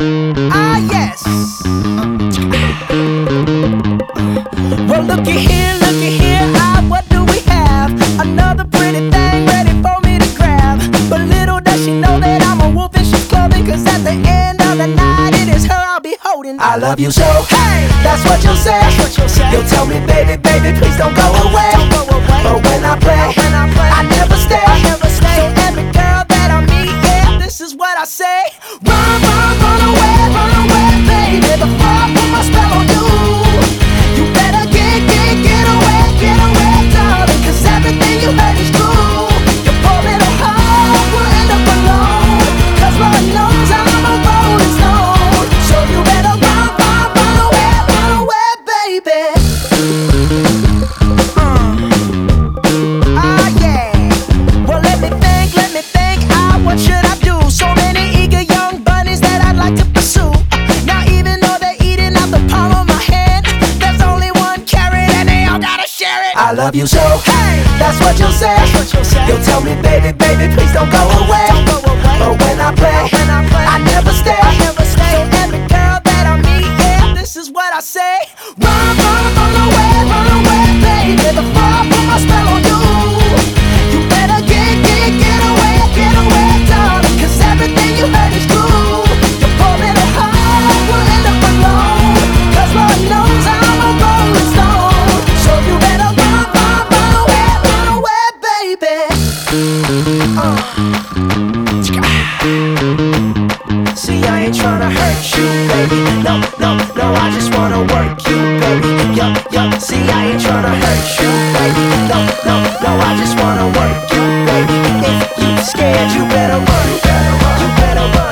Ah, yes. Well, looky here, looky here. Ah, what do we have? Another pretty thing ready for me to grab. But little does she know that I'm a wolf in sheep's clothing. Cause at the end of the night, it is her I'll be holding. I love you so. Hey, that's what you'll say. That's what you'll say. You'll tell me, baby, baby, please don't go away. Don't go I love you so. Hey, that's what you'll say. That's what you'll say. You'll tell baby. No, no, no, I just wanna work you, baby. Yo, yo, see, I ain't tryna hurt you, baby. No, no, no, I just wanna work you, baby. If you scared, you better run, you better run.